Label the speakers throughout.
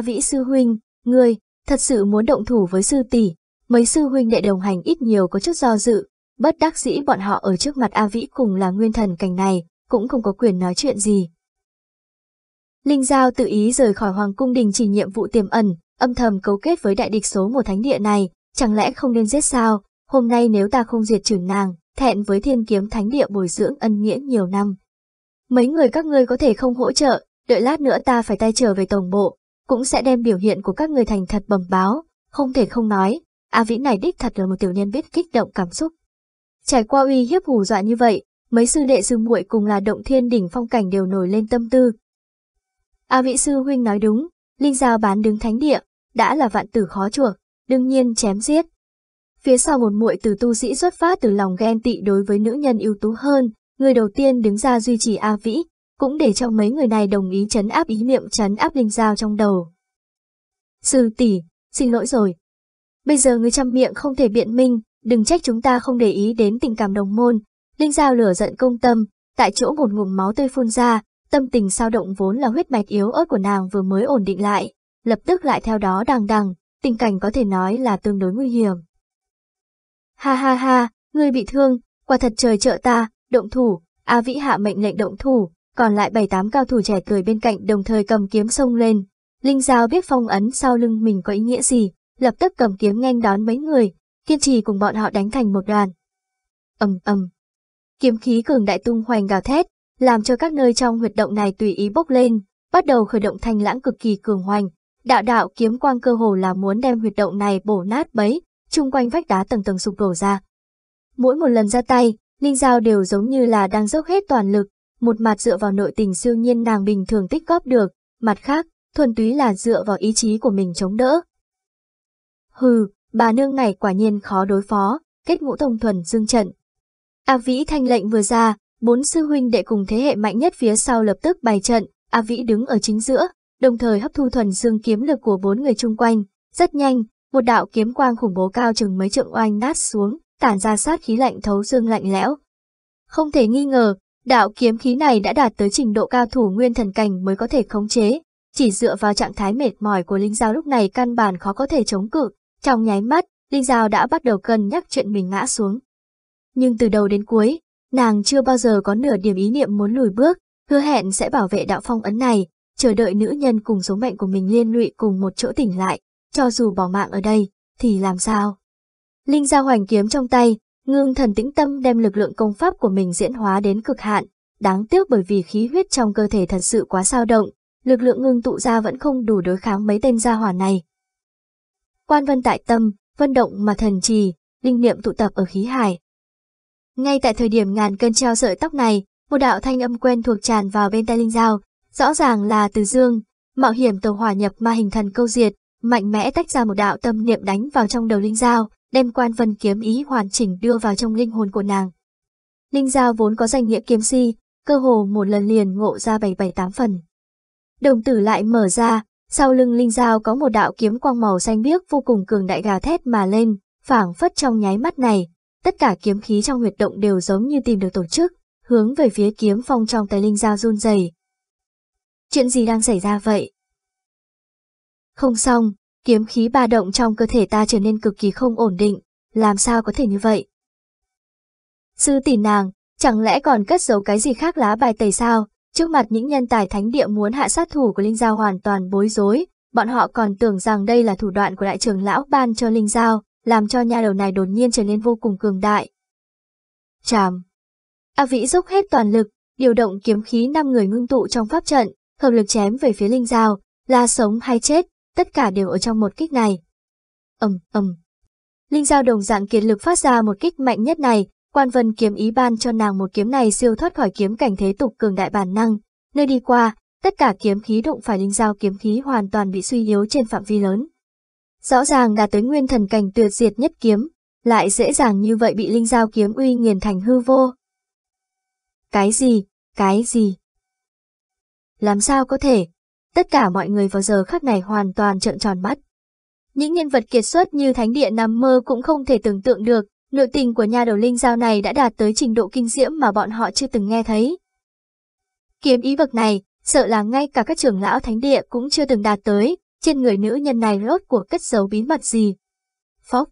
Speaker 1: A Vĩ sư huynh, ngươi, thật sự muốn động thủ với sư tỷ, mấy sư huynh đệ đồng hành ít nhiều có chút do dự, bất đắc dĩ bọn họ ở trước mặt A Vĩ cùng là nguyên thần cảnh này, cũng không có quyền nói chuyện gì. Linh Giao tự ý rời khỏi Hoàng Cung đình chỉ nhiệm vụ tiềm ẩn, âm thầm cấu kết với đại địch số một thánh địa này, chẳng lẽ không nên giết sao, hôm nay nếu ta không diệt trừ nàng, thẹn với thiên kiếm thánh địa bồi dưỡng ân nghĩa nhiều năm. Mấy người các ngươi có thể không hỗ trợ, đợi lát nữa ta phải tay trở về tổng bộ, cũng sẽ đem biểu hiện của các người thành thật bẩm báo, không thể không nói, A Vĩ này đích thật là một tiểu nhân biết kích động cảm xúc. Trải qua uy hiếp hù dọa như vậy, mấy sư đệ sư muội cùng là động thiên đỉnh phong cảnh đều nổi lên tâm tư. A Vĩ sư huynh nói đúng, linh giao bán đứng thánh địa, đã là vạn tử khó chuộc, đương nhiên chém giết. Phía sau một muội từ tu sĩ xuất phát từ lòng ghen tị đối với nữ nhân ưu tú hơn, người đầu tiên đứng ra duy trì A Vĩ, cũng để cho mấy người này đồng ý chấn áp ý niệm chấn áp linh giao trong đầu. Sư tỷ, xin lỗi rồi. Bây giờ người chăm miệng không thể biện minh, đừng trách chúng ta không để ý đến tình cảm đồng môn. Linh giao lửa giận công tâm, tại chỗ một ngụm máu tươi phun ra, tâm tình sao động vốn là huyết mạch yếu ớt của nàng vừa mới ổn định lại, lập tức lại theo đó đằng đằng, tình cảnh có thể nói là tương đối nguy hiểm. Ha ha ha, ngươi bị thương, quả thật trời trợ ta, động thủ, A Vĩ hạ mệnh lệnh động thủ, còn lại bảy tám cao thủ trẻ tuổi bên cạnh đồng thời cầm kiếm xông lên. Linh Giao biết phong ấn sau lưng mình có ý nghĩa gì, lập tức cầm kiếm nghênh đón mấy người, kiên trì cùng bọn họ đánh thành một đoàn. ầm ầm, kiếm khí cường đại tung hoành gào thét, làm cho các nơi trong huyệt động này tùy ý bốc lên, bắt đầu khởi động thanh lãng cực kỳ cường hoành. Đạo đạo kiếm quang cơ hồ là muốn đem huyệt động này bổ nát bấy, chung quanh vách đá tầng tầng sụp đổ ra. Mỗi một lần ra tay, Linh Giao đều giống như là đang dốc hết toàn lực, một mặt dựa vào nội tình siêu nhiên nàng bình thường tích góp được, mặt khác, thuần túy là dựa vào ý chí của mình chống đỡ. Hừ, bà nương này quả nhiên khó đối phó, kết ngũ thông thuần dương trận. A Vĩ thanh lệnh vừa ra, bốn sư huynh đệ cùng thế hệ mạnh nhất phía sau lập tức bày trận, A Vĩ đứng ở chính giữa, đồng thời hấp thu thuần dương kiếm lực của bốn người chung quanh. Rất nhanh, một đạo kiếm quang khủng bố cao chừng mấy trượng oanh nát xuống, tản ra sát khí lạnh thấu xương lạnh lẽo. Không thể nghi ngờ, đạo kiếm khí này đã đạt tới trình độ cao thủ nguyên thần cảnh mới có thể khống chế, chỉ dựa vào trạng thái mệt mỏi của Linh Giao lúc này căn bản khó có thể chống cự, trong nháy mắt, Linh Giao đã bắt đầu cân nhắc chuyện mình ngã xuống. Nhưng từ đầu đến cuối, nàng chưa bao giờ có nửa điểm ý niệm muốn lùi bước, hứa hẹn sẽ bảo vệ đạo phong ấn này, chờ đợi nữ nhân cùng số mệnh của mình liên lụy cùng một chỗ tỉnh lại, cho dù bỏ mạng ở đây, thì làm sao? Linh Giao hoành kiếm trong tay, ngưng thần tĩnh tâm đem lực lượng công pháp của mình diễn hóa đến cực hạn, đáng tiếc bởi vì khí huyết trong cơ thể thật sự quá sao động, lực lượng ngưng tụ ra vẫn không đủ đối kháng mấy tên gia hỏa này. Quan vân tại tâm, vân động mà thần trì, linh niệm tụ tập ở khí hải. Ngay tại thời điểm ngàn cân treo sợi tóc này, một đạo thanh âm quen thuộc tràn vào bên tai Linh Giao, rõ ràng là từ dương, mạo hiểm tàu hỏa nhập ma hình thần câu diệt, mạnh mẽ tách ra một đạo tâm niệm đánh vào trong đầu Linh Giao, đem quan vân kiếm ý hoàn chỉnh đưa vào trong linh hồn của nàng. Linh Giao vốn có danh nghĩa kiếm si, cơ hồ một lần liền ngộ ra bảy bảy tám phần. Đồng tử lại mở ra, sau lưng Linh Giao có một đạo kiếm quang màu xanh biếc vô cùng cường đại gà thét mà lên, phảng phất trong nháy mắt này, tất cả kiếm khí trong huyệt động đều giống như tìm được tổ chức, hướng về phía kiếm phong trong tay Linh Giao run rẩy. Chuyện gì đang xảy ra vậy? Không xong, kiếm khí ba động trong cơ thể ta trở nên cực kỳ không ổn định, làm sao có thể như vậy? Sư tỷ nàng, chẳng lẽ còn cất giấu cái gì khác lá bài tẩy sao? Trước mặt những nhân tài thánh địa muốn hạ sát thủ của Linh Giao hoàn toàn bối rối, bọn họ còn tưởng rằng đây là thủ đoạn của đại trưởng lão ban cho Linh Giao, làm cho nha đầu này đột nhiên trở nên vô cùng cường đại. Chàm. A Vĩ dốc hết toàn lực, điều động kiếm khí năm người ngưng tụ trong pháp trận, hợp lực chém về phía Linh Giao, là sống hay chết, tất cả đều ở trong một kích này. ầm ầm. Linh Giao đồng dạng kiệt lực phát ra một kích mạnh nhất này, quan vân kiếm ý ban cho nàng một kiếm này siêu thoát khỏi kiếm cảnh thế tục cường đại bản năng, nơi đi qua, tất cả kiếm khí đụng phải Linh Giao kiếm khí hoàn toàn bị suy yếu trên phạm vi lớn. Rõ ràng đã tới nguyên thần cảnh tuyệt diệt nhất kiếm, lại dễ dàng như vậy bị Linh Giao kiếm uy nghiền thành hư vô. Cái gì, cái gì? Làm sao có thể, Tất cả mọi người vào giờ khắc này hoàn toàn trợn tròn mắt. Những nhân vật kiệt xuất như Thánh Địa nằm mơ cũng không thể tưởng tượng được, nội tình của nhà đầu linh giao này đã đạt tới trình độ kinh diễm mà bọn họ chưa từng nghe thấy. Kiếm ý vực này, sợ là ngay cả các trưởng lão Thánh Địa cũng chưa từng đạt tới, trên người nữ nhân này rốt cuộc cất giấu bí mật gì. Phốc.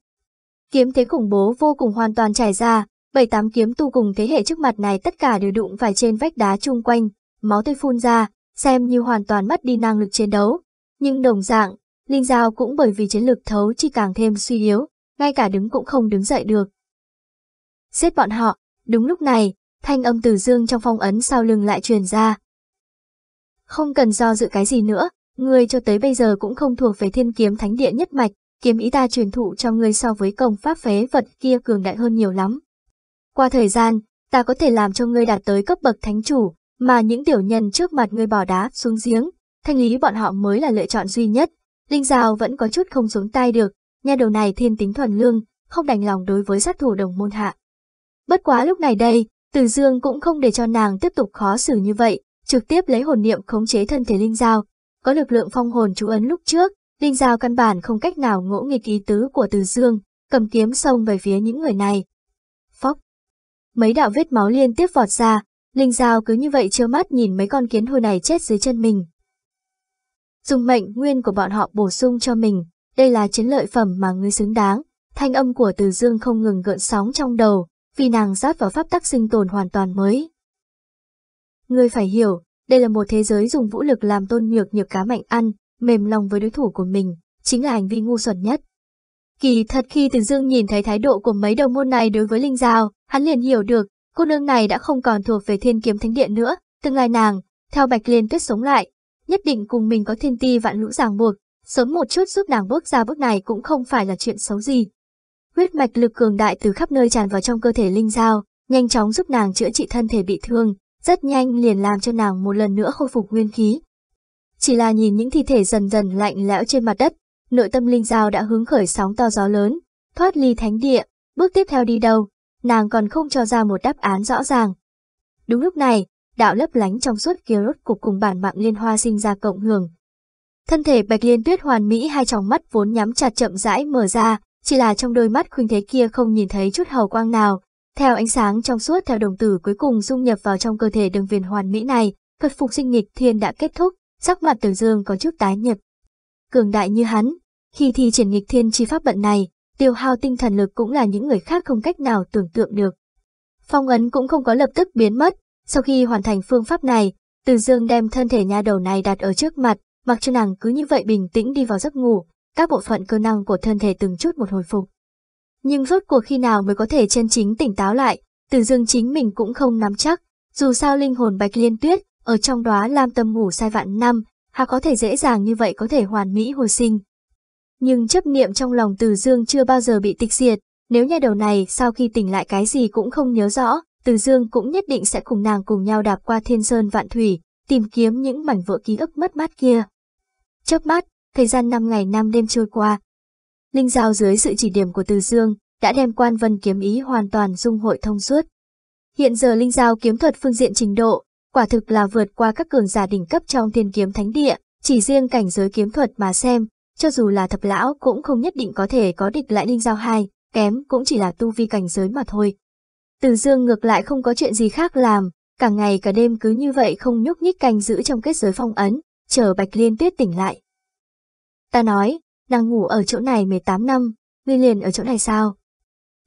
Speaker 1: Kiếm thế khủng bố vô cùng hoàn toàn trải ra, bảy tám kiếm tu cùng thế hệ trước mặt này tất cả đều đụng phải trên vách đá chung quanh, máu tươi phun ra, xem như hoàn toàn mất đi năng lực chiến đấu. Nhưng đồng dạng, Linh Giao cũng bởi vì chiến lực thấu chi càng thêm suy yếu, ngay cả đứng cũng không đứng dậy được. Giết bọn họ, đúng lúc này, thanh âm từ dương trong phong ấn sau lưng lại truyền ra. Không cần do dự cái gì nữa, người cho tới bây giờ cũng không thuộc về thiên kiếm thánh địa nhất mạch, kiếm ý ta truyền thụ cho ngươi so với công pháp phế vật kia cường đại hơn nhiều lắm. Qua thời gian, ta có thể làm cho ngươi đạt tới cấp bậc thánh chủ, mà những tiểu nhân trước mặt ngươi bỏ đá xuống giếng, thanh lý bọn họ mới là lựa chọn duy nhất. Linh Giao vẫn có chút không xuống tay được, nha đầu này thiên tính thuần lương, không đành lòng đối với sát thủ đồng môn hạ. Bất quá lúc này đây, Từ Dương cũng không để cho nàng tiếp tục khó xử như vậy, trực tiếp lấy hồn niệm khống chế thân thể Linh Giao. Có lực lượng phong hồn chú ấn lúc trước, Linh Giao căn bản không cách nào ngỗ nghịch ý tứ của Từ Dương, cầm kiếm xông về phía những người này. Phóc! Mấy đạo vết máu liên tiếp vọt ra, Linh Giao cứ như vậy trơ mắt nhìn mấy con kiến hôi này chết dưới chân mình. Dùng mệnh nguyên của bọn họ bổ sung cho mình, đây là chiến lợi phẩm mà ngươi xứng đáng. Thanh âm của Từ Dương không ngừng gợn sóng trong đầu, vì nàng rót vào pháp tắc sinh tồn hoàn toàn mới. Ngươi phải hiểu, đây là một thế giới dùng vũ lực làm tôn nhược nhược cá mạnh ăn, mềm lòng với đối thủ của mình, chính là hành vi ngu xuẩn nhất. Kỳ thật khi Từ Dương nhìn thấy thái độ của mấy đầu môn này đối với Linh Giao, hắn liền hiểu được, cô nương này đã không còn thuộc về thiên kiếm thánh điện nữa, tương lai nàng, theo Bạch Liên Tuyết sống lại, nhất định cùng mình có thiên ti vạn lũ ràng buộc, sớm một chút giúp nàng bước ra bước này cũng không phải là chuyện xấu gì. Huyết mạch lực cường đại từ khắp nơi tràn vào trong cơ thể Linh Giao, nhanh chóng giúp nàng chữa trị thân thể bị thương, rất nhanh liền làm cho nàng một lần nữa khôi phục nguyên khí. Chỉ là nhìn những thi thể dần dần lạnh lẽo trên mặt đất, nội tâm Linh Giao đã hứng khởi sóng to gió lớn, thoát ly thánh địa, bước tiếp theo đi đâu, nàng còn không cho ra một đáp án rõ ràng. Đúng lúc này, đạo lấp lánh trong suốt kia rốt cục cùng bản mạng liên hoa sinh ra cộng hưởng. Thân thể Bạch Liên Tuyết hoàn mỹ hai tròng mắt vốn nhắm chặt chậm rãi mở ra, chỉ là trong đôi mắt khuynh thế kia không nhìn thấy chút hào quang nào. Theo ánh sáng trong suốt theo đồng tử cuối cùng dung nhập vào trong cơ thể đường viền hoàn mỹ này, thuật phục sinh nghịch thiên đã kết thúc, sắc mặt Tử Dương có chút tái nhợt. Cường đại như hắn, khi thi triển nghịch thiên chi pháp bận này, tiêu hao tinh thần lực cũng là những người khác không cách nào tưởng tượng được. Phong ấn cũng không có lập tức biến mất, sau khi hoàn thành phương pháp này, Từ Dương đem thân thể nha đầu này đặt ở trước mặt, mặc cho nàng cứ như vậy bình tĩnh đi vào giấc ngủ, các bộ phận cơ năng của thân thể từng chút một hồi phục. Nhưng rốt cuộc khi nào mới có thể chân chính tỉnh táo lại, Từ Dương chính mình cũng không nắm chắc, dù sao linh hồn bạch liên tuyết, ở trong đó lam tâm ngủ sai vạn năm, hà có thể dễ dàng như vậy có thể hoàn mỹ hồi sinh. Nhưng chấp niệm trong lòng Từ Dương chưa bao giờ bị tịch diệt, nếu nhà đầu này sau khi tỉnh lại cái gì cũng không nhớ rõ, Từ Dương cũng nhất định sẽ cùng nàng cùng nhau đạp qua thiên sơn vạn thủy, tìm kiếm những mảnh vỡ ký ức mất mát kia. Chớp mắt, thời gian 5 ngày 5 đêm trôi qua. Linh Giao dưới sự chỉ điểm của Từ Dương, đã đem quan vân kiếm ý hoàn toàn dung hội thông suốt. Hiện giờ Linh Giao kiếm thuật phương diện trình độ, quả thực là vượt qua các cường giả đỉnh cấp trong thiên kiếm thánh địa, chỉ riêng cảnh giới kiếm thuật mà xem, cho dù là thập lão cũng không nhất định có thể có địch lại Linh Giao hai, kém cũng chỉ là tu vi cảnh giới mà thôi. Từ Dương ngược lại không có chuyện gì khác làm, cả ngày cả đêm cứ như vậy không nhúc nhích canh giữ trong kết giới phong ấn, chờ Bạch Liên Tuyết tỉnh lại. Ta nói, nàng ngủ ở chỗ này 18 năm, ngươi liền ở chỗ này sao?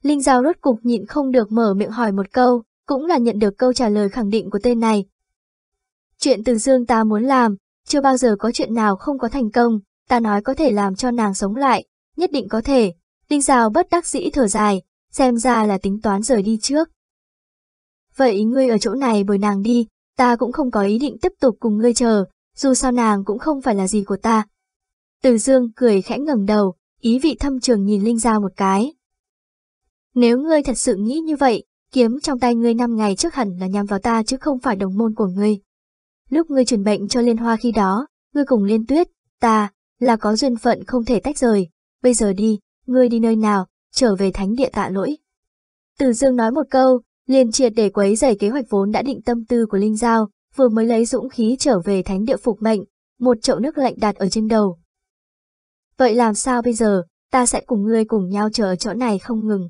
Speaker 1: Linh Giao rốt cục nhịn không được mở miệng hỏi một câu, cũng là nhận được câu trả lời khẳng định của tên này. Chuyện từ dương ta muốn làm, chưa bao giờ có chuyện nào không có thành công, ta nói có thể làm cho nàng sống lại, nhất định có thể. Linh Giao bất đắc dĩ thở dài, xem ra là tính toán rời đi trước. Vậy ngươi ở chỗ này bồi nàng đi, ta cũng không có ý định tiếp tục cùng ngươi chờ, dù sao nàng cũng không phải là gì của ta. Từ dương cười khẽ ngẩng đầu, ý vị thâm trường nhìn Linh Giao một cái. Nếu ngươi thật sự nghĩ như vậy, kiếm trong tay ngươi năm ngày trước hẳn là nhằm vào ta chứ không phải đồng môn của ngươi. Lúc ngươi truyền bệnh cho Liên Hoa khi đó, ngươi cùng Liên Tuyết, ta, là có duyên phận không thể tách rời. Bây giờ đi, ngươi đi nơi nào, trở về thánh địa tạ lỗi. Từ dương nói một câu, liền triệt để quấy rầy kế hoạch vốn đã định tâm tư của Linh Giao, vừa mới lấy dũng khí trở về thánh địa phục mệnh, một chậu nước lạnh đặt ở trên đầu. Vậy làm sao bây giờ, ta sẽ cùng ngươi cùng nhau chờ ở chỗ này không ngừng.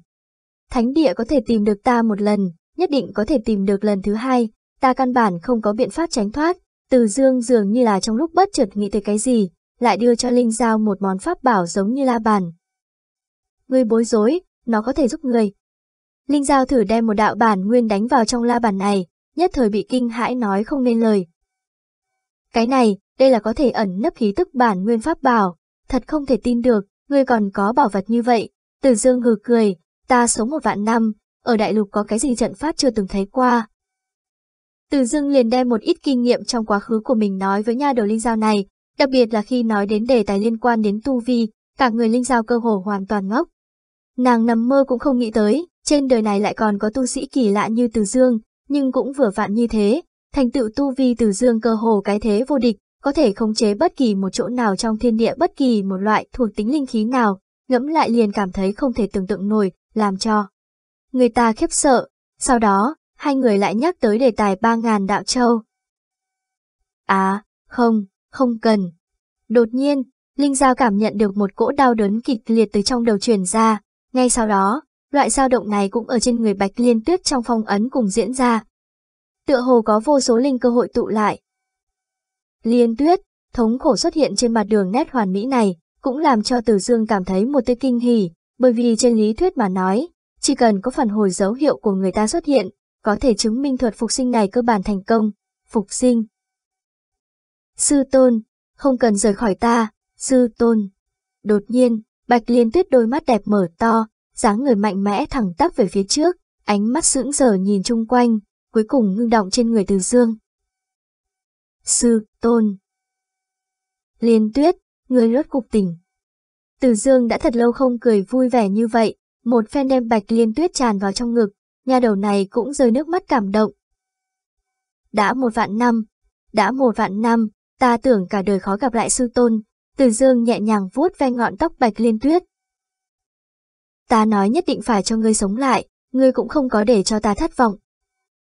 Speaker 1: Thánh địa có thể tìm được ta một lần, nhất định có thể tìm được lần thứ hai, ta căn bản không có biện pháp tránh thoát, từ dương dường như là trong lúc bất chợt nghĩ tới cái gì, lại đưa cho Linh Giao một món pháp bảo giống như la bàn. Ngươi bối rối, nó có thể giúp người. Linh Giao thử đem một đạo bản nguyên đánh vào trong la bàn này, nhất thời bị kinh hãi nói không nên lời. Cái này, đây là có thể ẩn nấp khí tức bản nguyên pháp bảo, thật không thể tin được, ngươi còn có bảo vật như vậy. Từ dương hừ cười, ta sống một vạn năm, ở đại lục có cái gì trận pháp chưa từng thấy qua. Từ dương liền đem một ít kinh nghiệm trong quá khứ của mình nói với nha đầu linh giao này, đặc biệt là khi nói đến đề tài liên quan đến tu vi, cả người linh giao cơ hồ hoàn toàn ngốc. Nàng nằm mơ cũng không nghĩ tới, trên đời này lại còn có tu sĩ kỳ lạ như Từ Dương, nhưng cũng vừa vặn như thế, thành tựu tu vi Từ Dương cơ hồ cái thế vô địch, có thể khống chế bất kỳ một chỗ nào trong thiên địa bất kỳ một loại thuộc tính linh khí nào, ngẫm lại liền cảm thấy không thể tưởng tượng nổi, làm cho người ta khiếp sợ. Sau đó, hai người lại nhắc tới đề tài ba ngàn đạo châu. À, không, không cần. Đột nhiên, Linh Giao cảm nhận được một cỗ đau đớn kịch liệt từ trong đầu truyền ra, ngay sau đó, loại dao động này cũng ở trên người Bạch Liên Tuyết trong phong ấn cùng diễn ra. Tựa hồ có vô số linh cơ hội tụ lại. Liên Tuyết, thống khổ xuất hiện trên mặt đường nét hoàn mỹ này, cũng làm cho Từ Dương cảm thấy một tia kinh hỉ, bởi vì trên lý thuyết mà nói, chỉ cần có phản hồi dấu hiệu của người ta xuất hiện, có thể chứng minh thuật phục sinh này cơ bản thành công, phục sinh. Sư Tôn, không cần rời khỏi ta, Sư Tôn. Đột nhiên, Bạch Liên Tuyết đôi mắt đẹp mở to, dáng người mạnh mẽ thẳng tắp về phía trước, ánh mắt sững sờ nhìn chung quanh, cuối cùng ngưng động trên người Từ Dương. Sư, Tôn. Liên Tuyết, người rốt cục tỉnh. Từ Dương đã thật lâu không cười vui vẻ như vậy, một phen đem Bạch Liên Tuyết tràn vào trong ngực, nhà đầu này cũng rơi nước mắt cảm động. Đã một vạn năm, đã một vạn năm, ta tưởng cả đời khó gặp lại sư tôn, từ dương nhẹ nhàng vuốt ve ngọn tóc bạch liên tuyết. Ta nói nhất định phải cho ngươi sống lại, ngươi cũng không có để cho ta thất vọng.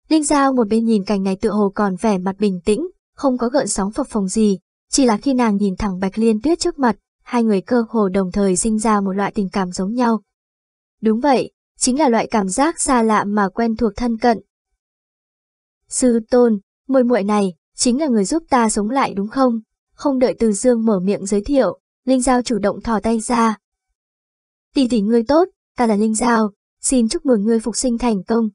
Speaker 1: Linh Giao một bên nhìn cảnh này tựa hồ còn vẻ mặt bình tĩnh, không có gợn sóng phập phồng gì, chỉ là khi nàng nhìn thẳng bạch liên tuyết trước mặt, hai người cơ hồ đồng thời sinh ra một loại tình cảm giống nhau. Đúng vậy, chính là loại cảm giác xa lạ mà quen thuộc thân cận. Sư tôn, muội muội này, chính là người giúp ta sống lại đúng không? Không đợi Từ Dương mở miệng giới thiệu, Linh Giao chủ động thò tay ra. Tỷ tỷ ngươi tốt, ta là Linh Giao, xin chúc mừng ngươi phục sinh thành công.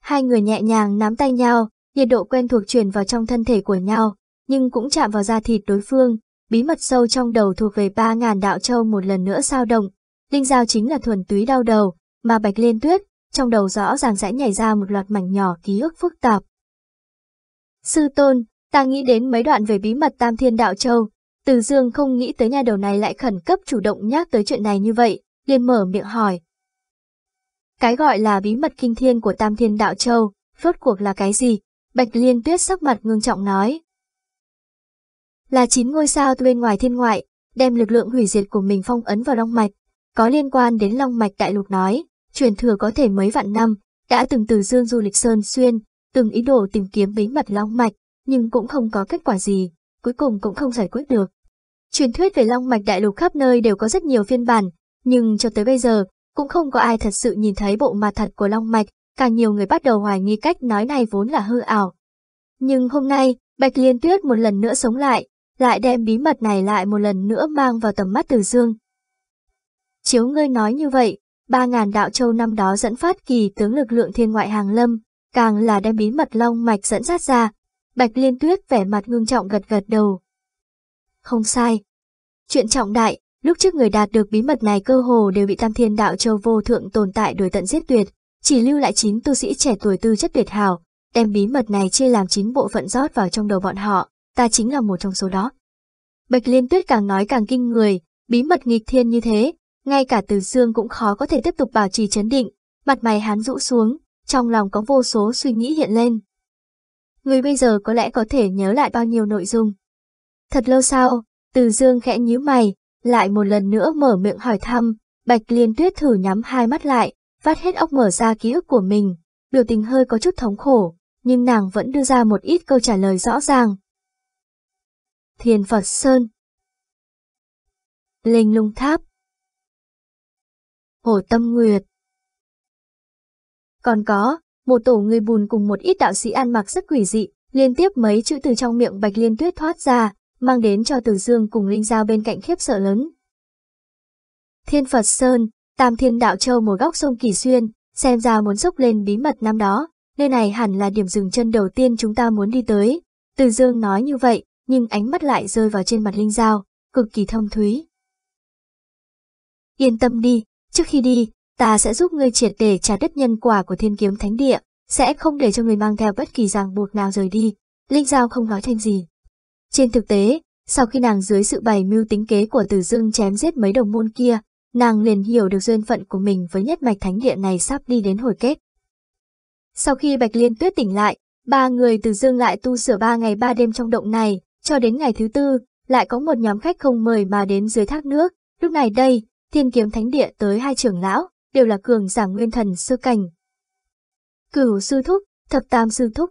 Speaker 1: Hai người nhẹ nhàng nắm tay nhau, nhiệt độ quen thuộc truyền vào trong thân thể của nhau, nhưng cũng chạm vào da thịt đối phương, bí mật sâu trong đầu thuộc về ba ngàn đạo châu một lần nữa sao động. Linh Giao chính là thuần túy đau đầu, mà Bạch Liên Tuyết, trong đầu rõ ràng sẽ nhảy ra một loạt mảnh nhỏ ký ức phức tạp. Sư tôn, Ta nghĩ đến mấy đoạn về bí mật Tam Thiên Đạo Châu, Từ Dương không nghĩ tới nhà đầu này lại khẩn cấp chủ động nhắc tới chuyện này như vậy, liền mở miệng hỏi. Cái gọi là bí mật kinh thiên của Tam Thiên Đạo Châu, rốt cuộc là cái gì? Bạch Liên Tuyết sắc mặt ngưng trọng nói. Là chín ngôi sao bên ngoài thiên ngoại, đem lực lượng hủy diệt của mình phong ấn vào Long Mạch. Có liên quan đến Long Mạch Đại Lục nói, truyền thừa có thể mấy vạn năm, đã từng từ dương du lịch Sơn Xuyên, từng ý đồ tìm kiếm bí mật Long Mạch, nhưng cũng không có kết quả gì, cuối cùng cũng không giải quyết được. Truyền thuyết về Long Mạch Đại Lục khắp nơi đều có rất nhiều phiên bản, nhưng cho tới bây giờ, cũng không có ai thật sự nhìn thấy bộ mặt thật của Long Mạch, càng nhiều người bắt đầu hoài nghi cách nói này vốn là hư ảo. Nhưng hôm nay, Bạch Liên Tuyết một lần nữa sống lại, lại đem bí mật này lại một lần nữa mang vào tầm mắt Từ Dương. Chiếu ngươi nói như vậy, ba ngàn đạo châu năm đó dẫn phát kỳ tướng lực lượng thiên ngoại hàng lâm, càng là đem bí mật long mạch dẫn dắt ra, Bạch Liên Tuyết vẻ mặt ngưng trọng gật gật đầu. Không sai. Chuyện trọng đại, lúc trước người đạt được bí mật này cơ hồ đều bị Tam Thiên Đạo Châu vô thượng tồn tại đuổi tận giết tuyệt, chỉ lưu lại 9 tu sĩ trẻ tuổi tư chất tuyệt hảo, đem bí mật này chia làm 9 bộ phận rót vào trong đầu bọn họ, ta chính là một trong số đó. Bạch Liên Tuyết càng nói càng kinh người, bí mật nghịch thiên như thế, ngay cả Từ Dương cũng khó có thể tiếp tục bảo trì chấn định, mặt mày hắn rũ xuống, trong lòng có vô số suy nghĩ hiện lên, người bây giờ có lẽ có thể nhớ lại bao nhiêu nội dung. Thật lâu sau, Từ Dương khẽ nhíu mày, lại một lần nữa mở miệng hỏi thăm, Bạch Liên Tuyết thử nhắm hai mắt lại, phát hết óc mở ra ký ức của mình, biểu tình hơi có chút thống khổ, nhưng nàng vẫn đưa ra một ít câu trả lời rõ ràng. Thiền Phật Sơn Linh Lung Tháp Hồ Tâm Nguyệt còn có, một tổ người bùn cùng một ít đạo sĩ ăn mặc rất quỷ dị, liên tiếp mấy chữ từ trong miệng Bạch Liên Tuyết thoát ra, mang đến cho Từ Dương cùng Linh Giao bên cạnh khiếp sợ lớn. Thiên Phật Sơn, Tam Thiên Đạo Châu một góc sông Kỳ Xuyên, xem ra muốn xúc lên bí mật năm đó, nơi này hẳn là điểm dừng chân đầu tiên chúng ta muốn đi tới. Từ Dương nói như vậy, nhưng ánh mắt lại rơi vào trên mặt Linh Giao, cực kỳ thông thúy. Yên tâm đi, trước khi đi, ta sẽ giúp ngươi triệt để trả đất nhân quả của thiên kiếm thánh địa, sẽ không để cho người mang theo bất kỳ ràng buộc nào rời đi. Linh Giao không nói thêm gì. Trên thực tế, sau khi nàng dưới sự bày mưu tính kế của Từ Dương chém giết mấy đồng môn kia, nàng liền hiểu được duyên phận của mình với nhất mạch thánh địa này sắp đi đến hồi kết. Sau khi Bạch Liên Tuyết tỉnh lại, ba người Từ Dương lại tu sửa ba ngày ba đêm trong động này, cho đến ngày thứ tư, lại có một nhóm khách không mời mà đến dưới thác nước. Lúc này đây, thiên kiếm thánh địa tới hai trưởng lão, đều là cường giả nguyên thần sư cảnh. Cửu sư thúc, thập tam sư thúc.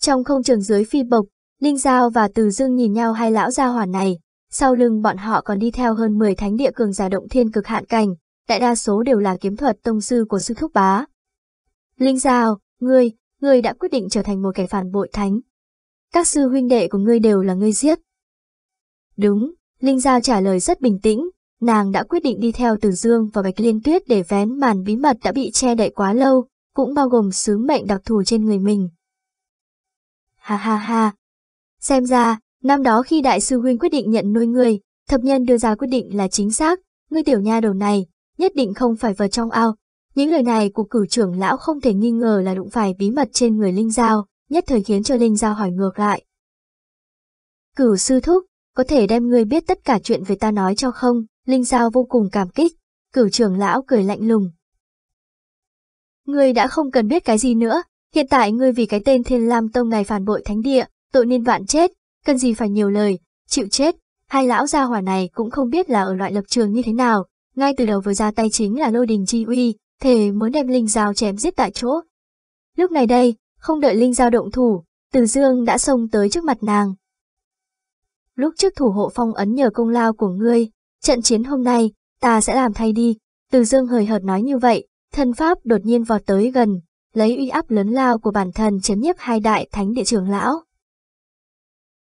Speaker 1: Trong không trường dưới phi bộc, Linh Giao và Từ Dương nhìn nhau hai lão gia hỏa này, sau lưng bọn họ còn đi theo hơn 10 thánh địa cường giả động thiên cực hạn cảnh, đại đa số đều là kiếm thuật tông sư của sư thúc bá. Linh Giao, ngươi, ngươi đã quyết định trở thành một kẻ phản bội thánh. Các sư huynh đệ của ngươi đều là ngươi giết. Đúng, Linh Giao trả lời rất bình tĩnh, nàng đã quyết định đi theo Từ Dương và Bạch Liên Tuyết để vén màn bí mật đã bị che đậy quá lâu, cũng bao gồm sứ mệnh đặc thù trên người mình. Ha ha ha. Xem ra, năm đó khi đại sư huynh quyết định nhận nuôi người, thập nhân đưa ra quyết định là chính xác, ngươi tiểu nha đầu này, nhất định không phải vào trong ao. Những lời này của cử trưởng lão không thể nghi ngờ là đụng phải bí mật trên người Linh Giao, nhất thời khiến cho Linh Giao hỏi ngược lại. Cửu sư thúc, có thể đem ngươi biết tất cả chuyện về ta nói cho không? Linh Giao vô cùng cảm kích, cửu trưởng lão cười lạnh lùng. Ngươi đã không cần biết cái gì nữa, hiện tại ngươi vì cái tên Thiên Lam Tông này phản bội thánh địa, tội nên vạn chết, cần gì phải nhiều lời, chịu chết. Hai lão gia hỏa này cũng không biết là ở loại lập trường như thế nào, ngay từ đầu vừa ra tay chính là lôi đình chi uy, thề muốn đem Linh Giao chém giết tại chỗ. Lúc này đây, không đợi Linh Giao động thủ, Từ Dương đã xông tới trước mặt nàng. Lúc trước thủ hộ phong ấn nhờ công lao của ngươi, trận chiến hôm nay, ta sẽ làm thay đi. Từ Dương hời hợt nói như vậy, thân pháp đột nhiên vọt tới gần, lấy uy áp lớn lao của bản thân chấn nhiếp hai đại thánh địa trưởng lão.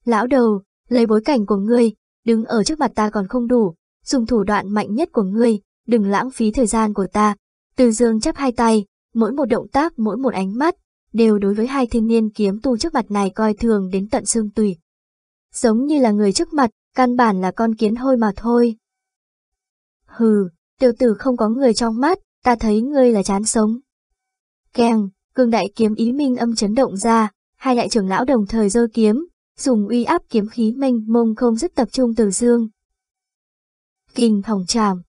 Speaker 1: Lão đầu, lấy bối cảnh của ngươi, đứng ở trước mặt ta còn không đủ, dùng thủ đoạn mạnh nhất của ngươi, đừng lãng phí thời gian của ta. Từ dương chắp hai tay, mỗi một động tác mỗi một ánh mắt, đều đối với hai thiên niên kiếm tu trước mặt này coi thường đến tận xương tùy. Giống như là người trước mặt, căn bản là con kiến hôi mà thôi. Hừ, tiểu tử không có người trong mắt, ta thấy ngươi là chán sống. Keng, cương đại kiếm ý minh âm chấn động ra, hai đại trưởng lão đồng thời giơ kiếm, dùng uy áp kiếm khí mênh mông không rất tập trung từ dương. Kinh hồng tràm.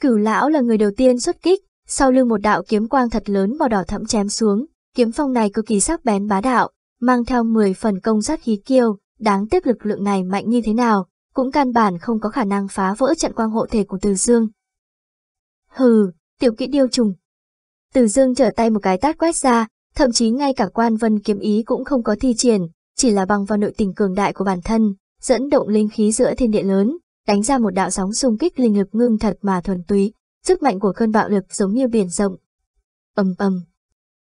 Speaker 1: Cửu lão là người đầu tiên xuất kích, sau lưng một đạo kiếm quang thật lớn màu đỏ thẫm chém xuống, kiếm phong này cực kỳ sắc bén bá đạo, mang theo 10 phần công sát khí kiêu, đáng tiếc lực lượng này mạnh như thế nào, cũng căn bản không có khả năng phá vỡ trận quang hộ thể của Từ Dương. Hừ, tiểu kỹ điêu trùng. Từ Dương trở tay một cái tát quét ra, thậm chí ngay cả quan vân kiếm ý cũng không có thi triển, chỉ là bằng vào nội tình cường đại của bản thân, dẫn động linh khí giữa thiên địa lớn, đánh ra một đạo sóng xung kích linh lực ngưng thật mà thuần túy, sức mạnh của cơn bạo lực giống như biển rộng. ầm ầm,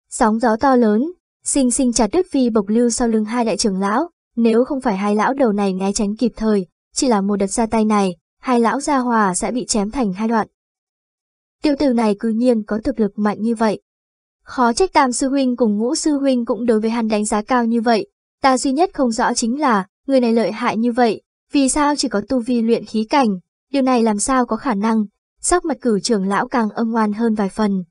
Speaker 1: sóng gió to lớn, sinh sinh chặt đứt phi bộc lưu sau lưng hai đại trưởng lão, nếu không phải hai lão đầu này né tránh kịp thời, chỉ là một đợt ra tay này, hai lão gia hòa sẽ bị chém thành hai đoạn. Tiêu tử này cư nhiên có thực lực mạnh như vậy. Khó trách tam sư huynh cùng ngũ sư huynh cũng đối với hắn đánh giá cao như vậy, Ta duy nhất không rõ chính là, người này lợi hại như vậy, vì sao chỉ có tu vi luyện khí cảnh, điều này làm sao có khả năng, sắc mặt cử trưởng lão càng âm ngoan hơn vài phần.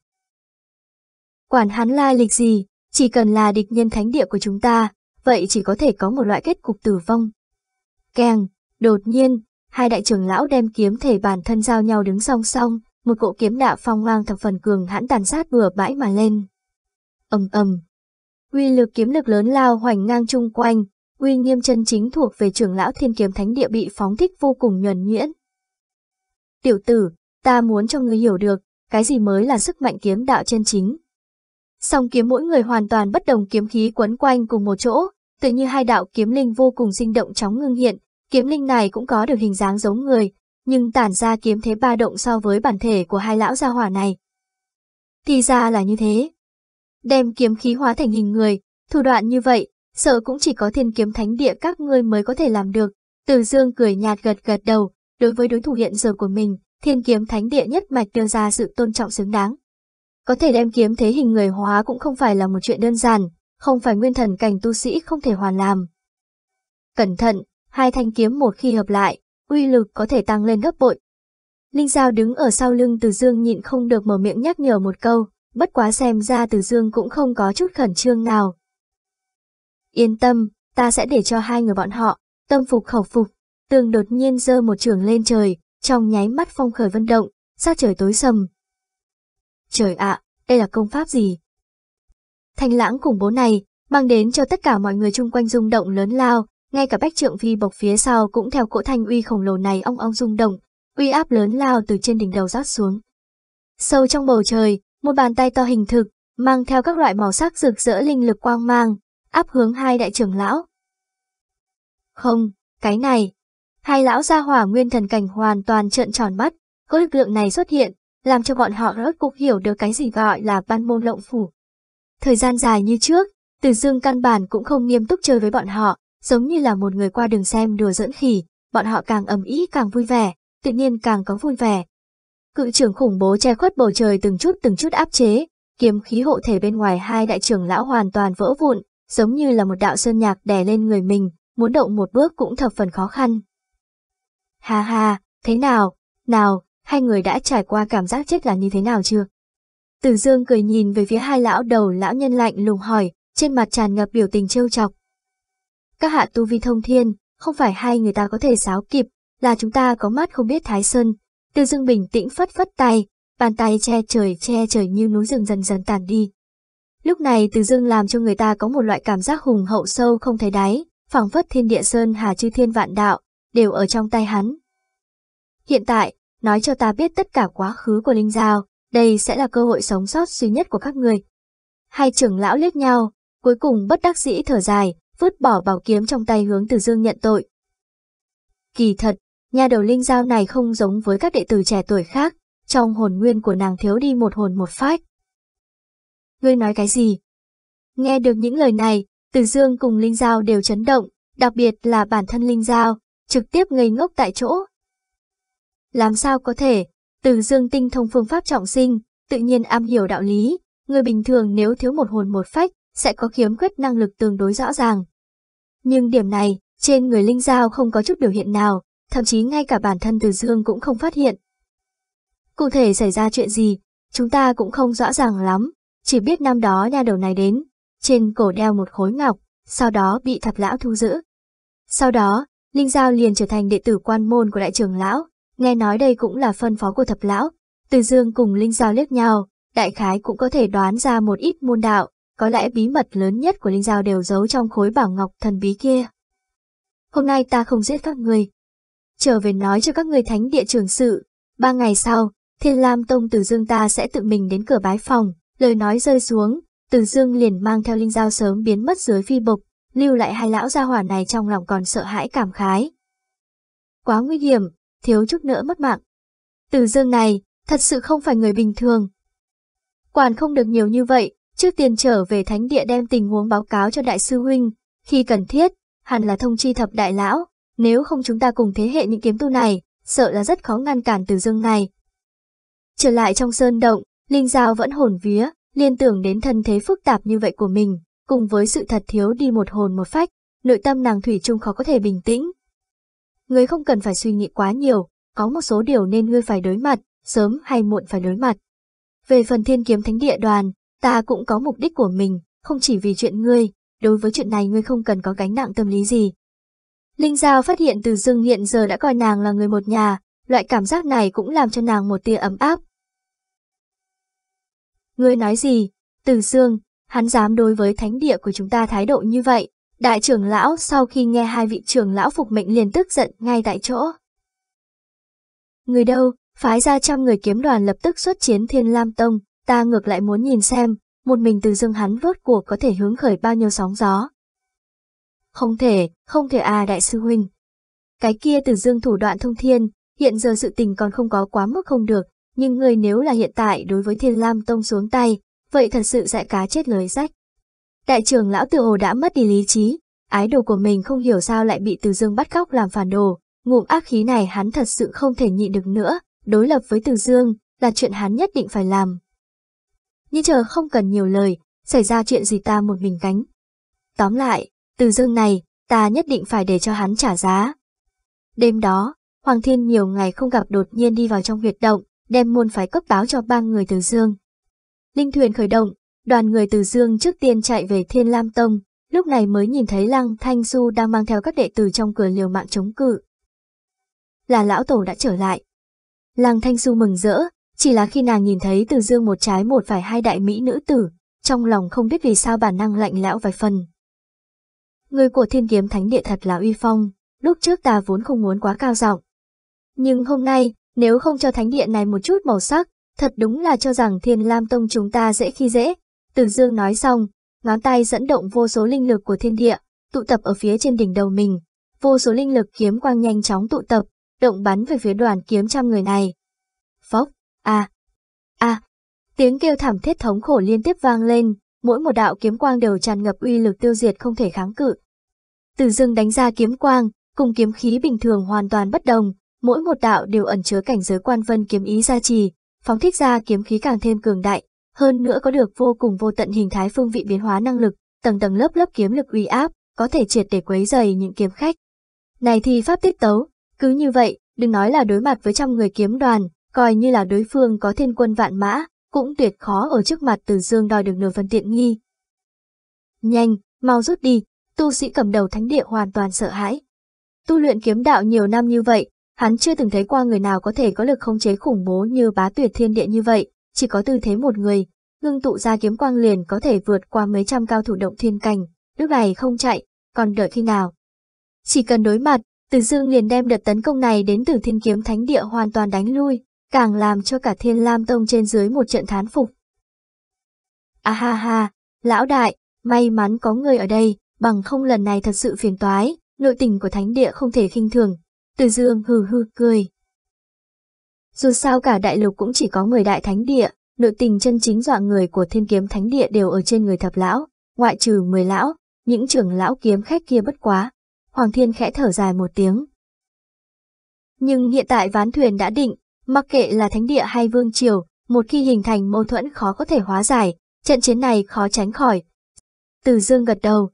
Speaker 1: Quản hắn lai lịch gì, chỉ cần là địch nhân thánh địa của chúng ta, vậy chỉ có thể có một loại kết cục tử vong. Keng, đột nhiên, hai đại trưởng lão đem kiếm thể bản thân giao nhau đứng song song, một cỗ kiếm đạo phong mang thập phần cường hãn tàn sát bừa bãi mà lên. ầm ầm, uy lực kiếm lực lớn lao hoành ngang chung quanh, uy nghiêm chân chính thuộc về trưởng lão thiên kiếm thánh địa bị phóng thích vô cùng nhuần nhuyễn. Tiểu tử, ta muốn cho ngươi hiểu được, cái gì mới là sức mạnh kiếm đạo chân chính. Song kiếm mỗi người hoàn toàn bất đồng kiếm khí quấn quanh cùng một chỗ, tự như hai đạo kiếm linh vô cùng sinh động chóng ngưng hiện, kiếm linh này cũng có được hình dáng giống người, nhưng tản ra kiếm thế ba động so với bản thể của hai lão gia hỏa này. Thì ra là như thế đem kiếm khí hóa thành hình người, thủ đoạn như vậy, sợ cũng chỉ có thiên kiếm thánh địa các ngươi mới có thể làm được, Từ Dương cười nhạt gật gật đầu, đối với đối thủ hiện giờ của mình, thiên kiếm thánh địa nhất mạch đưa ra sự tôn trọng xứng đáng. Có thể đem kiếm thế hình người hóa cũng không phải là một chuyện đơn giản, không phải nguyên thần cảnh tu sĩ không thể hoàn làm. Cẩn thận, hai thanh kiếm một khi hợp lại, uy lực có thể tăng lên gấp bội. Linh Giao đứng ở sau lưng Từ Dương nhịn không được mở miệng nhắc nhở một câu, bất quá xem ra Từ Dương cũng không có chút khẩn trương nào. Yên tâm, ta sẽ để cho hai người bọn họ, tâm phục khẩu phục. Tường đột nhiên giơ một trường lên trời, trong nháy mắt phong khởi vân động, sát trời tối sầm. Trời ạ, đây là công pháp gì? Thanh lãng cùng bố này, mang đến cho tất cả mọi người chung quanh rung động lớn lao, ngay cả bách trượng phi bộc phía sau cũng theo cỗ thanh uy khổng lồ này ong ong rung động, uy áp lớn lao từ trên đỉnh đầu rót xuống. Sâu trong bầu trời, một bàn tay to hình thực, mang theo các loại màu sắc rực rỡ linh lực quang mang, áp hướng hai đại trưởng lão. Không, cái này. Hai lão gia hỏa nguyên thần cảnh hoàn toàn trợn tròn mắt, có lực lượng này xuất hiện, làm cho bọn họ rốt cục hiểu được cái gì gọi là ban môn lộng phủ. Thời gian dài như trước, Từ Dương căn bản cũng không nghiêm túc chơi với bọn họ, giống như là một người qua đường xem đùa dẫn khỉ, bọn họ càng ầm ĩ càng vui vẻ, tự nhiên càng có vui vẻ. Cự trưởng khủng bố che khuất bầu trời từng chút từng chút áp chế, kiếm khí hộ thể bên ngoài hai đại trưởng lão hoàn toàn vỡ vụn, giống như là một đạo sơn nhạc đè lên người mình, muốn động một bước cũng thập phần khó khăn. Ha ha, thế nào, nào, hai người đã trải qua cảm giác chết là như thế nào chưa? Từ dương cười nhìn về phía hai lão đầu lão nhân lạnh lùng hỏi, trên mặt tràn ngập biểu tình trêu chọc. Các hạ tu vi thông thiên, không phải hai người ta có thể sáo kịp, là chúng ta có mắt không biết thái sơn. Từ dương bình tĩnh phất phất tay, bàn tay che trời che trời như núi rừng dần dần tàn đi. Lúc này từ dương làm cho người ta có một loại cảm giác hùng hậu sâu không thấy đáy, phảng phất thiên địa sơn hà chư thiên vạn đạo, đều ở trong tay hắn. Hiện tại, nói cho ta biết tất cả quá khứ của Linh Giao, đây sẽ là cơ hội sống sót duy nhất của các người. Hai trưởng lão liếc nhau, cuối cùng bất đắc dĩ thở dài, vứt bỏ bảo kiếm trong tay hướng Từ Dương nhận tội. Kỳ thật, nhà đầu Linh Giao này không giống với các đệ tử trẻ tuổi khác, trong hồn nguyên của nàng thiếu đi một hồn một phách. Ngươi nói cái gì? Nghe được những lời này, Từ Dương cùng Linh Giao đều chấn động, đặc biệt là bản thân Linh Giao, trực tiếp ngây ngốc tại chỗ. Làm sao có thể, Từ Dương tinh thông phương pháp trọng sinh, tự nhiên am hiểu đạo lý, người bình thường nếu thiếu một hồn một phách, sẽ có khiếm khuyết năng lực tương đối rõ ràng. Nhưng điểm này, trên người Linh Giao không có chút biểu hiện nào, thậm chí ngay cả bản thân Từ Dương cũng không phát hiện. Cụ thể xảy ra chuyện gì, chúng ta cũng không rõ ràng lắm, chỉ biết năm đó nhà đầu này đến, trên cổ đeo một khối ngọc, sau đó bị thập lão thu giữ. Sau đó, Linh Giao liền trở thành đệ tử quan môn của đại trưởng lão, nghe nói đây cũng là phân phó của thập lão. Từ Dương cùng Linh Giao liếc nhau, đại khái cũng có thể đoán ra một ít môn đạo, có lẽ bí mật lớn nhất của Linh Giao đều giấu trong khối bảo ngọc thần bí kia. Hôm nay ta không giết các người. Trở về nói cho các người thánh địa trường sự, ba ngày sau, Thiên Lam Tông tử Dương ta sẽ tự mình đến cửa bái phòng, lời nói rơi xuống, tử Dương liền mang theo Linh Giao sớm biến mất dưới phi bục, lưu lại hai lão gia hỏa này trong lòng còn sợ hãi cảm khái. Quá nguy hiểm, thiếu chút nữa mất mạng. tử Dương này, thật sự không phải người bình thường. Quản không được nhiều như vậy, trước tiên trở về thánh địa đem tình huống báo cáo cho đại sư huynh, khi cần thiết, hẳn là thông chi thập đại lão, nếu không chúng ta cùng thế hệ những kiếm tu này, sợ là rất khó ngăn cản từ dương này. Trở lại trong sơn động, Linh Giao vẫn hồn vía, liên tưởng đến thân thế phức tạp như vậy của mình, cùng với sự thật thiếu đi một hồn một phách, nội tâm nàng thủy chung khó có thể bình tĩnh. Ngươi không cần phải suy nghĩ quá nhiều, có một số điều nên ngươi phải đối mặt, sớm hay muộn phải đối mặt. Về phần thiên kiếm thánh địa đoàn, ta cũng có mục đích của mình, không chỉ vì chuyện ngươi, đối với chuyện này ngươi không cần có gánh nặng tâm lý gì. Linh Giao phát hiện từ dưng hiện giờ đã coi nàng là người một nhà, loại cảm giác này cũng làm cho nàng một tia ấm áp. Ngươi nói gì? Từ dương, hắn dám đối với thánh địa của chúng ta thái độ như vậy. Đại trưởng lão sau khi nghe hai vị trưởng lão phục mệnh liền tức giận ngay tại chỗ. Người đâu, phái ra trăm người kiếm đoàn lập tức xuất chiến Thiên Lam Tông, ta ngược lại muốn nhìn xem, một mình từ dương hắn vớt cuộc có thể hướng khởi bao nhiêu sóng gió. Không thể, không thể à đại sư huynh. Cái kia từ dương thủ đoạn thông thiên, hiện giờ sự tình còn không có quá mức không được, nhưng người nếu là hiện tại đối với thiên lam tông xuống tay, vậy thật sự dại cá chết lưới rách. Đại trưởng lão tự hồ đã mất đi lý trí, ái đồ của mình không hiểu sao lại bị Từ Dương bắt cóc làm phản đồ, ngụm ác khí này hắn thật sự không thể nhịn được nữa, đối lập với Từ Dương là chuyện hắn nhất định phải làm. Nhưng chờ không cần nhiều lời, xảy ra chuyện gì ta một mình cánh. Tóm lại, Từ Dương này, ta nhất định phải để cho hắn trả giá. Đêm đó, Hoàng Thiên nhiều ngày không gặp đột nhiên đi vào trong huyệt động, đem môn phái cấp báo cho ba người Từ Dương. Linh thuyền khởi động, đoàn người Từ Dương trước tiên chạy về Thiên Lam Tông, lúc này mới nhìn thấy Lăng Thanh Du đang mang theo các đệ tử trong cửa liều mạng chống cự. Là lão tổ đã trở lại. Lăng Thanh Du mừng rỡ, chỉ là khi nàng nhìn thấy Từ Dương một trái một phải hai đại mỹ nữ tử, trong lòng không biết vì sao bản năng lạnh lẽo vài phần. Người của thiên kiếm thánh địa thật là uy phong, lúc trước ta vốn không muốn quá cao giọng. Nhưng hôm nay, nếu không cho thánh địa này một chút màu sắc, thật đúng là cho rằng thiên lam tông chúng ta dễ khi dễ. Từ dương nói xong, ngón tay dẫn động vô số linh lực của thiên địa, tụ tập ở phía trên đỉnh đầu mình. Vô số linh lực kiếm quang nhanh chóng tụ tập, động bắn về phía đoàn kiếm trăm người này. Phóc! A, a, tiếng kêu thảm thiết thống khổ liên tiếp vang lên, mỗi một đạo kiếm quang đều tràn ngập uy lực tiêu diệt không thể kháng cự. Từ dương đánh ra kiếm quang, cùng kiếm khí bình thường hoàn toàn bất đồng, mỗi một đạo đều ẩn chứa cảnh giới quan vân kiếm ý gia trì, phóng thích ra kiếm khí càng thêm cường đại, hơn nữa có được vô cùng vô tận hình thái phương vị biến hóa năng lực, tầng tầng lớp lớp kiếm lực uy áp, có thể triệt để quấy dày những kiếm khách. Này thì pháp tiết tấu, cứ như vậy, đừng nói là đối mặt với trăm người kiếm đoàn, coi như là đối phương có thiên quân vạn mã, cũng tuyệt khó ở trước mặt Từ Dương đòi được nửa phần tiện nghi. Nhanh, mau rút đi, tu sĩ cầm đầu thánh địa hoàn toàn sợ hãi. Tu luyện kiếm đạo nhiều năm như vậy, hắn chưa từng thấy qua người nào có thể có lực khống chế khủng bố như bá tuyệt thiên địa như vậy, chỉ có tư thế một người, ngưng tụ ra kiếm quang liền có thể vượt qua mấy trăm cao thủ động thiên cảnh, lúc này không chạy, còn đợi khi nào. Chỉ cần đối mặt, Từ Dương liền đem đợt tấn công này đến từ thiên kiếm thánh địa hoàn toàn đánh lui, càng làm cho cả thiên lam tông trên dưới một trận thán phục. À ha ha, lão đại, may mắn có người ở đây, bằng không lần này thật sự phiền toái, nội tình của thánh địa không thể khinh thường. Từ dương hừ hừ cười. Dù sao cả đại lục cũng chỉ có 10 đại thánh địa, nội tình chân chính dọa người của thiên kiếm thánh địa đều ở trên người thập lão, ngoại trừ 10 lão, những trưởng lão kiếm khách kia bất quá. Hoàng thiên khẽ thở dài một tiếng. Nhưng hiện tại ván thuyền đã định, mặc kệ là thánh địa hay vương triều, một khi hình thành mâu thuẫn khó có thể hóa giải, trận chiến này khó tránh khỏi. Từ dương gật đầu,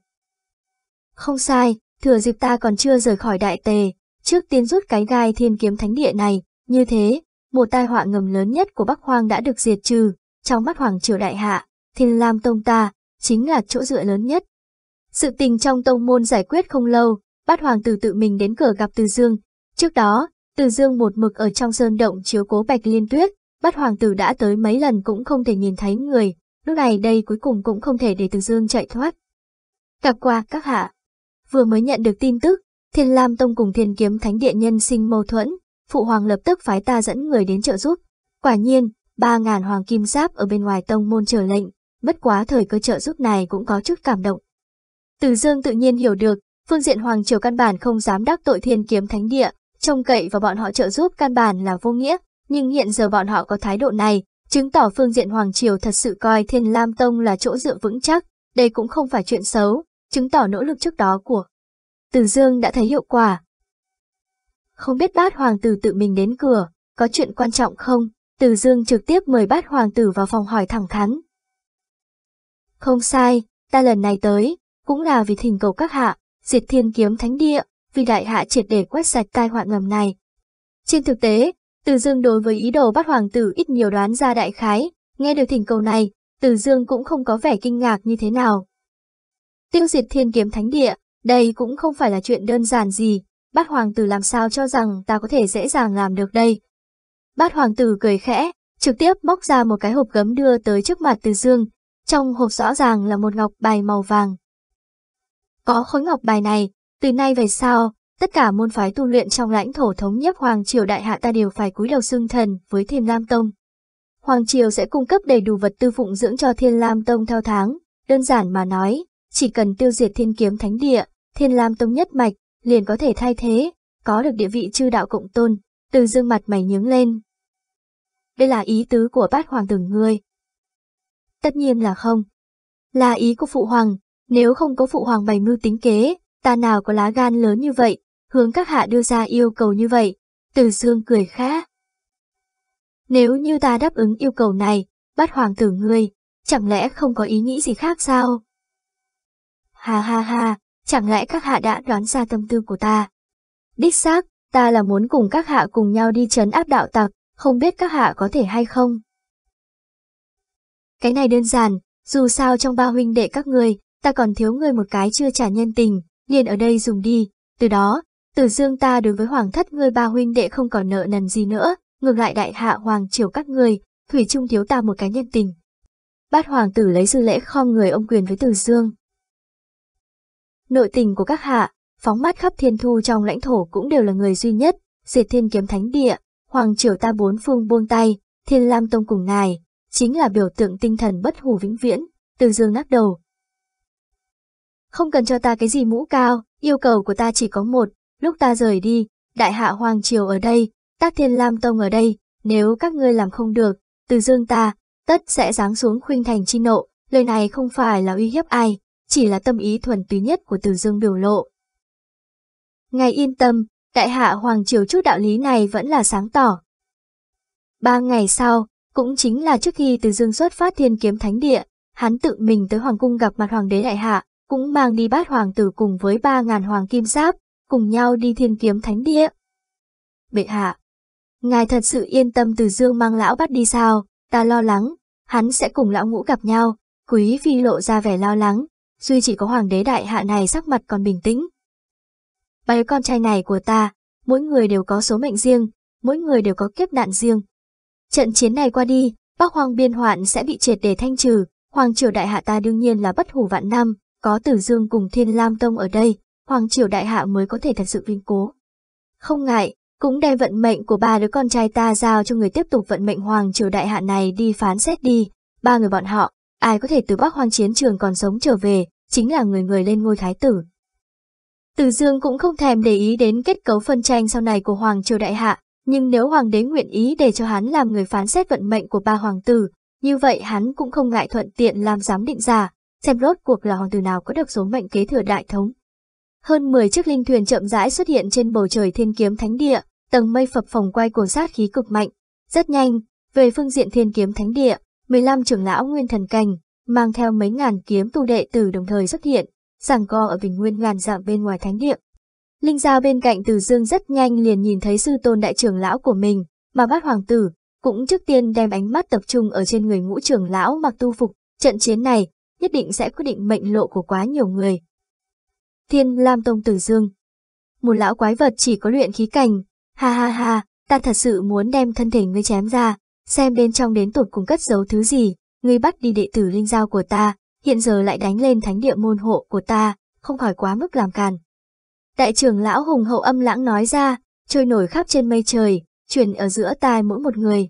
Speaker 1: không sai, thừa dịp ta còn chưa rời khỏi đại tề, trước tiên rút cái gai thiên kiếm thánh địa này, như thế, một tai họa ngầm lớn nhất của Bắc Hoang đã được diệt trừ, trong mắt Hoàng triều đại hạ, thiên lam tông ta, chính là chỗ dựa lớn nhất. Sự tình trong tông môn giải quyết không lâu, bát hoàng tử tự mình đến cửa gặp Từ Dương. Trước đó, từ Dương một mực ở trong sơn động chiếu cố bạch liên tuyết, bắt hoàng tử đã tới mấy lần cũng không thể nhìn thấy người, lúc này đây cuối cùng cũng không thể để Từ Dương chạy thoát. Gặp qua các hạ, Vừa mới nhận được tin tức, Thiên Lam Tông cùng Thiên Kiếm Thánh địa nhân sinh mâu thuẫn, Phụ Hoàng lập tức phái ta dẫn người đến trợ giúp. Quả nhiên, ba ngàn hoàng kim giáp ở bên ngoài tông môn trở lệnh, bất quá thời cơ trợ giúp này cũng có chút cảm động. Từ Dương tự nhiên hiểu được, phương diện Hoàng Triều căn bản không dám đắc tội Thiên Kiếm Thánh Địa, trông cậy vào bọn họ trợ giúp căn bản là vô nghĩa, nhưng hiện giờ bọn họ có thái độ này, chứng tỏ phương diện Hoàng Triều thật sự coi Thiên Lam Tông là chỗ dựa vững chắc, đây cũng không phải chuyện xấu, chứng tỏ nỗ lực trước đó của Từ Dương đã thấy hiệu quả. Không biết bát hoàng tử tự mình đến cửa, có chuyện quan trọng không? Từ Dương trực tiếp mời bát hoàng tử vào phòng hỏi thẳng thắn. Không sai, ta lần này tới, cũng là vì thỉnh cầu các hạ, diệt thiên kiếm thánh địa, vì đại hạ triệt để quét sạch tai họa ngầm này. Trên thực tế, Từ Dương đối với ý đồ bắt hoàng tử ít nhiều đoán ra đại khái, nghe được thỉnh cầu này, Từ Dương cũng không có vẻ kinh ngạc như thế nào. Tiêu diệt thiên kiếm thánh địa, đây cũng không phải là chuyện đơn giản gì, bát hoàng tử làm sao cho rằng ta có thể dễ dàng làm được đây. Bát hoàng tử cười khẽ, trực tiếp móc ra một cái hộp gấm đưa tới trước mặt từ dương, trong hộp rõ ràng là một ngọc bài màu vàng. Có khối ngọc bài này, từ nay về sau, tất cả môn phái tu luyện trong lãnh thổ thống nhất Hoàng Triều Đại Hạ ta đều phải cúi đầu xưng thần với Thiên Lam Tông. Hoàng Triều sẽ cung cấp đầy đủ vật tư phụng dưỡng cho Thiên Lam Tông theo tháng, đơn giản mà nói, chỉ cần tiêu diệt thiên kiếm thánh địa, thiên lam tông nhất mạch, liền có thể thay thế, có được địa vị chư đạo cộng tôn, từ dương mặt mày nhướng lên. Đây là ý tứ của bát hoàng tử ngươi. Tất nhiên là không. Là ý của phụ hoàng, nếu không có phụ hoàng bày mưu tính kế, ta nào có lá gan lớn như vậy, hướng các hạ đưa ra yêu cầu như vậy. Từ dương cười khẽ. Nếu như ta đáp ứng yêu cầu này, bắt hoàng tử ngươi, chẳng lẽ không có ý nghĩ gì khác sao? Ha ha ha, chẳng lẽ các hạ đã đoán ra tâm tư của ta? Đích xác, ta là muốn cùng các hạ cùng nhau đi trấn áp đạo tặc, không biết các hạ có thể hay không? Cái này đơn giản, dù sao trong ba huynh đệ các người, ta còn thiếu người một cái chưa trả nhân tình, liền ở đây dùng đi, từ đó, từ dương ta đối với hoàng thất ngươi ba huynh đệ không còn nợ nần gì nữa, ngược lại đại hạ hoàng triều các người, thủy trung thiếu ta một cái nhân tình. Bát hoàng tử lấy sư lễ khom người ông quyền với từ dương. Nội tình của các hạ, phóng mắt khắp thiên thu trong lãnh thổ cũng đều là người duy nhất, diệt thiên kiếm thánh địa, hoàng triều ta bốn phương buông tay, thiên lam tông cùng ngài, chính là biểu tượng tinh thần bất hủ vĩnh viễn, từ dương nắc đầu. Không cần cho ta cái gì mũ cao, yêu cầu của ta chỉ có một, lúc ta rời đi, đại hạ hoàng triều ở đây, tác thiên lam tông ở đây, nếu các ngươi làm không được, từ dương ta, tất sẽ giáng xuống khuynh thành chi nộ, lời này không phải là uy hiếp ai, chỉ là tâm ý thuần túy nhất của từ dương biểu lộ. Ngài yên tâm, đại hạ hoàng triều chút đạo lý này vẫn là sáng tỏ. Ba ngày sau, cũng chính là trước khi từ dương xuất phát thiên kiếm thánh địa, hắn tự mình tới hoàng cung gặp mặt hoàng đế đại hạ, cũng mang đi bát hoàng tử cùng với ba ngàn hoàng kim giáp, cùng nhau đi thiên kiếm thánh địa. Bệ hạ, ngài thật sự yên tâm từ dương mang lão bắt đi sao, ta lo lắng, hắn sẽ cùng lão ngũ gặp nhau, quý phi lộ ra vẻ lo lắng, duy chỉ có hoàng đế đại hạ này sắc mặt còn bình tĩnh. Ba đứa con trai này của ta, mỗi người đều có số mệnh riêng, mỗi người đều có kiếp nạn riêng. Trận chiến này qua đi, Bắc Hoàng biên hoạn sẽ bị triệt để thanh trừ, Hoàng triều đại hạ ta đương nhiên là bất hủ vạn năm, có Tử Dương cùng Thiên Lam Tông ở đây, Hoàng triều đại hạ mới có thể thật sự vinh cố. Không ngại, cũng đem vận mệnh của ba đứa con trai ta giao cho người tiếp tục vận mệnh Hoàng triều đại hạ này đi phán xét đi, ba người bọn họ, ai có thể từ Bắc Hoang chiến trường còn sống trở về, chính là người người lên ngôi thái tử. Từ Dương cũng không thèm để ý đến kết cấu phân tranh sau này của Hoàng triều đại hạ, nhưng nếu Hoàng đế nguyện ý để cho hắn làm người phán xét vận mệnh của ba hoàng tử, như vậy hắn cũng không ngại thuận tiện làm giám định giả, xem rốt cuộc là hoàng tử nào có được số mệnh kế thừa đại thống. Hơn 10 chiếc linh thuyền chậm rãi xuất hiện trên bầu trời thiên kiếm thánh địa, tầng mây phập phồng quay cuồng sát khí cực mạnh. Rất nhanh, về phương diện thiên kiếm thánh địa, 15 trưởng lão nguyên thần cảnh mang theo mấy ngàn kiếm tu đệ tử đồng thời xuất hiện, sàng co ở bình nguyên ngàn dặm bên ngoài thánh địa. Linh Giao bên cạnh Từ Dương rất nhanh liền nhìn thấy sư tôn đại trưởng lão của mình, mà bát hoàng tử, cũng trước tiên đem ánh mắt tập trung ở trên người ngũ trưởng lão mặc tu phục, trận chiến này, nhất định sẽ quyết định mệnh lộ của quá nhiều người. Thiên Lam Tông Tử Dương Một lão quái vật chỉ có luyện khí cảnh, ha ha ha, ta thật sự muốn đem thân thể ngươi chém ra, xem bên trong đến tột cùng cất giấu thứ gì, ngươi bắt đi đệ tử linh giao của ta, hiện giờ lại đánh lên thánh địa môn hộ của ta, không khỏi quá mức làm càn. Đại trưởng lão hùng hậu âm lãng nói ra, trôi nổi khắp trên mây trời, chuyển ở giữa tai mỗi một người.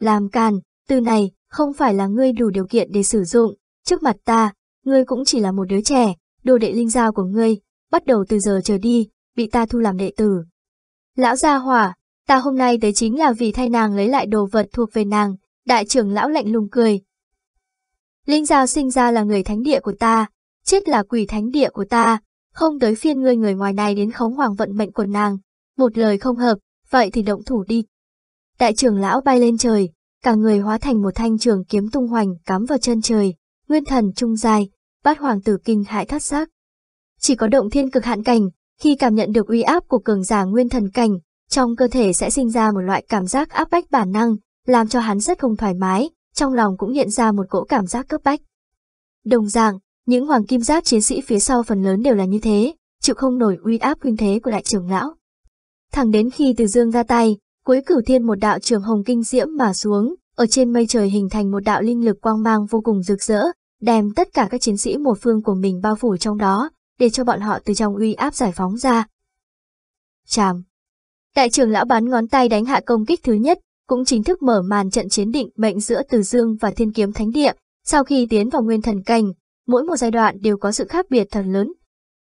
Speaker 1: Làm càn, từ này, không phải là ngươi đủ điều kiện để sử dụng, trước mặt ta, ngươi cũng chỉ là một đứa trẻ, đồ đệ linh giao của ngươi, bắt đầu từ giờ trở đi, bị ta thu làm đệ tử. Lão gia hỏa, ta hôm nay tới chính là vì thay nàng lấy lại đồ vật thuộc về nàng, đại trưởng lão lạnh lùng cười. Linh giao sinh ra là người thánh địa của ta, chết là quỷ thánh địa của ta, không tới phiên ngươi người ngoài này đến khống hoàng vận mệnh của nàng. Một lời không hợp, vậy thì động thủ đi. Đại trưởng lão bay lên trời, cả người hóa thành một thanh trường kiếm tung hoành cắm vào chân trời, nguyên thần trung dài, bát hoàng tử kinh hại thất xác. Chỉ có động thiên cực hạn cảnh, khi cảm nhận được uy áp của cường giả nguyên thần cảnh, trong cơ thể sẽ sinh ra một loại cảm giác áp bách bản năng, làm cho hắn rất không thoải mái, trong lòng cũng hiện ra một cỗ cảm giác cấp bách. Đồng dạng, những hoàng kim giáp chiến sĩ phía sau phần lớn đều là như thế, chịu không nổi uy áp kinh thế của đại trưởng lão. Thẳng đến khi từ dương ra tay, cuối cửu thiên một đạo trường hồng kinh diễm mà xuống, ở trên mây trời hình thành một đạo linh lực quang mang vô cùng rực rỡ, đem tất cả các chiến sĩ một phương của mình bao phủ trong đó, để cho bọn họ từ trong uy áp giải phóng ra. Chàm. Đại trưởng lão bắn ngón tay đánh hạ công kích thứ nhất, cũng chính thức mở màn trận chiến định mệnh giữa Từ Dương và Thiên Kiếm Thánh Địa. Sau khi tiến vào nguyên thần cảnh, mỗi một giai đoạn đều có sự khác biệt thật lớn,